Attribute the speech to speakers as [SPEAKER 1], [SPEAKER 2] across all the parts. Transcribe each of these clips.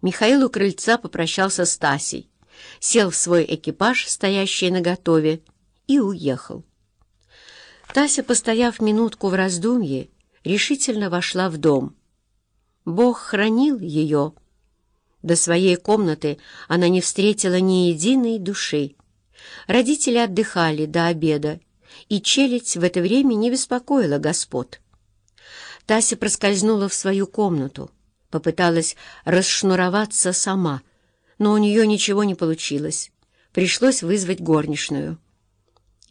[SPEAKER 1] Михаил у крыльца попрощался с Тасей, сел в свой экипаж, стоящий наготове, и уехал. Тася, постояв минутку в раздумье, решительно вошла в дом. Бог хранил ее. До своей комнаты она не встретила ни единой души. Родители отдыхали до обеда, и челядь в это время не беспокоила господ. Тася проскользнула в свою комнату, попыталась расшнуроваться сама, но у нее ничего не получилось. Пришлось вызвать горничную.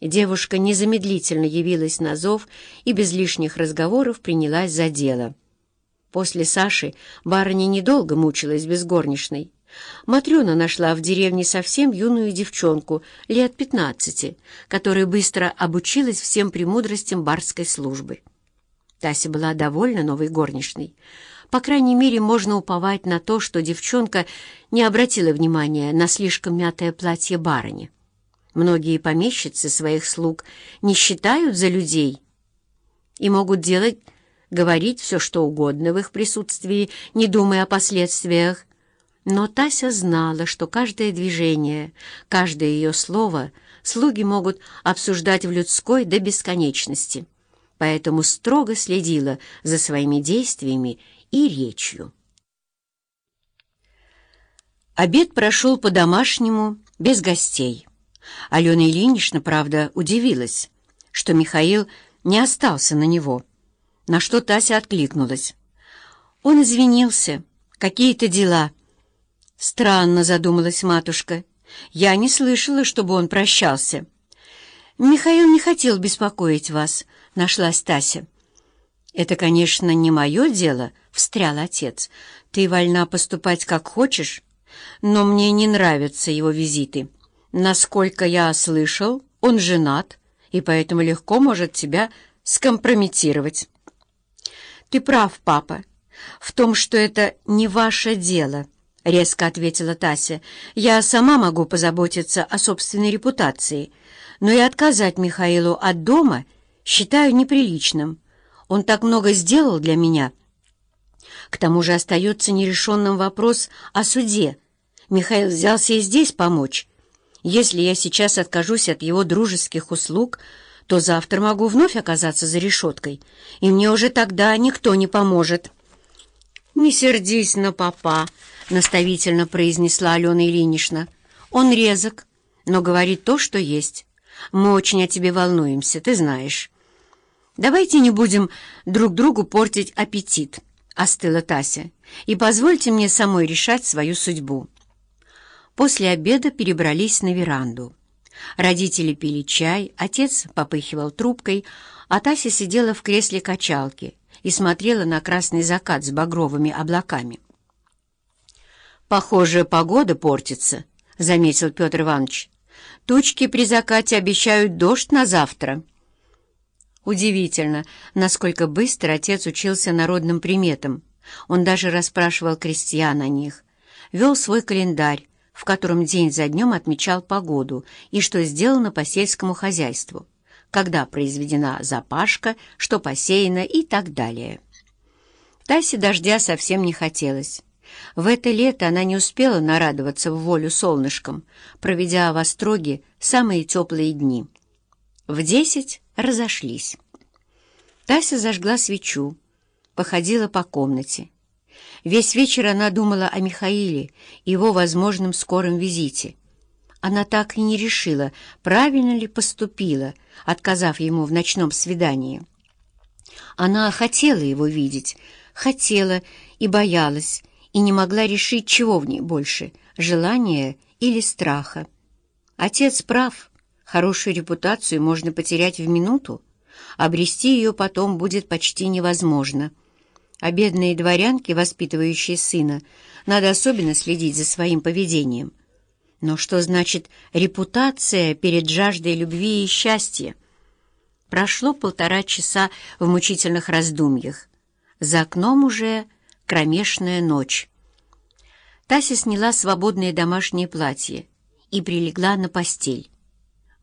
[SPEAKER 1] Девушка незамедлительно явилась на зов и без лишних разговоров принялась за дело. После Саши барыня недолго мучилась без горничной. Матрена нашла в деревне совсем юную девчонку, лет пятнадцати, которая быстро обучилась всем премудростям барской службы. Тася была довольна новой горничной. По крайней мере, можно уповать на то, что девчонка не обратила внимания на слишком мятое платье барыни. Многие помещицы своих слуг не считают за людей и могут делать, говорить все, что угодно в их присутствии, не думая о последствиях. Но Тася знала, что каждое движение, каждое ее слово слуги могут обсуждать в людской до бесконечности, поэтому строго следила за своими действиями и речью. Обед прошел по-домашнему, без гостей. Алена Ильинична, правда, удивилась, что Михаил не остался на него, на что Тася откликнулась. Он извинился, какие-то дела. Странно задумалась матушка. Я не слышала, чтобы он прощался. Михаил не хотел беспокоить вас, нашлась Тася. «Это, конечно, не мое дело», — встрял отец. «Ты вольна поступать как хочешь, но мне не нравятся его визиты». Насколько я слышал, он женат, и поэтому легко может тебя скомпрометировать. Ты прав, папа, в том, что это не ваше дело, — резко ответила Тася. Я сама могу позаботиться о собственной репутации, но и отказать Михаилу от дома считаю неприличным. Он так много сделал для меня. К тому же остается нерешенным вопрос о суде. Михаил взялся и здесь помочь. Если я сейчас откажусь от его дружеских услуг, то завтра могу вновь оказаться за решеткой, и мне уже тогда никто не поможет». «Не сердись на папа», — наставительно произнесла Алена Ильинична. «Он резок, но говорит то, что есть. Мы очень о тебе волнуемся, ты знаешь». «Давайте не будем друг другу портить аппетит», — остыла Тася, «и позвольте мне самой решать свою судьбу». После обеда перебрались на веранду. Родители пили чай, отец попыхивал трубкой, а Тася сидела в кресле качалки и смотрела на красный закат с багровыми облаками. «Похоже, погода портится», — заметил Петр Иванович. «Тучки при закате обещают дождь на завтра». Удивительно, насколько быстро отец учился народным приметам. Он даже расспрашивал крестьян о них, вел свой календарь, в котором день за днем отмечал погоду и что сделано по сельскому хозяйству, когда произведена запашка, что посеяно и так далее. Тасе дождя совсем не хотелось. В это лето она не успела нарадоваться в волю солнышком, проведя в Остроге самые теплые дни. В десять разошлись. Тася зажгла свечу, походила по комнате. Весь вечер она думала о Михаиле и его возможном скором визите. Она так и не решила, правильно ли поступила, отказав ему в ночном свидании. Она хотела его видеть, хотела и боялась, и не могла решить, чего в ней больше — желания или страха. Отец прав, хорошую репутацию можно потерять в минуту, обрести ее потом будет почти невозможно — а бедные дворянки, воспитывающие сына, надо особенно следить за своим поведением. Но что значит репутация перед жаждой любви и счастья? Прошло полтора часа в мучительных раздумьях. За окном уже кромешная ночь. Тася сняла свободное домашнее платье и прилегла на постель.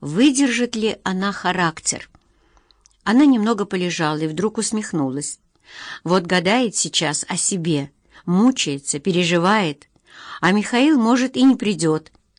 [SPEAKER 1] Выдержит ли она характер? Она немного полежала и вдруг усмехнулась. Вот гадает сейчас о себе, мучается, переживает, а Михаил, может, и не придет,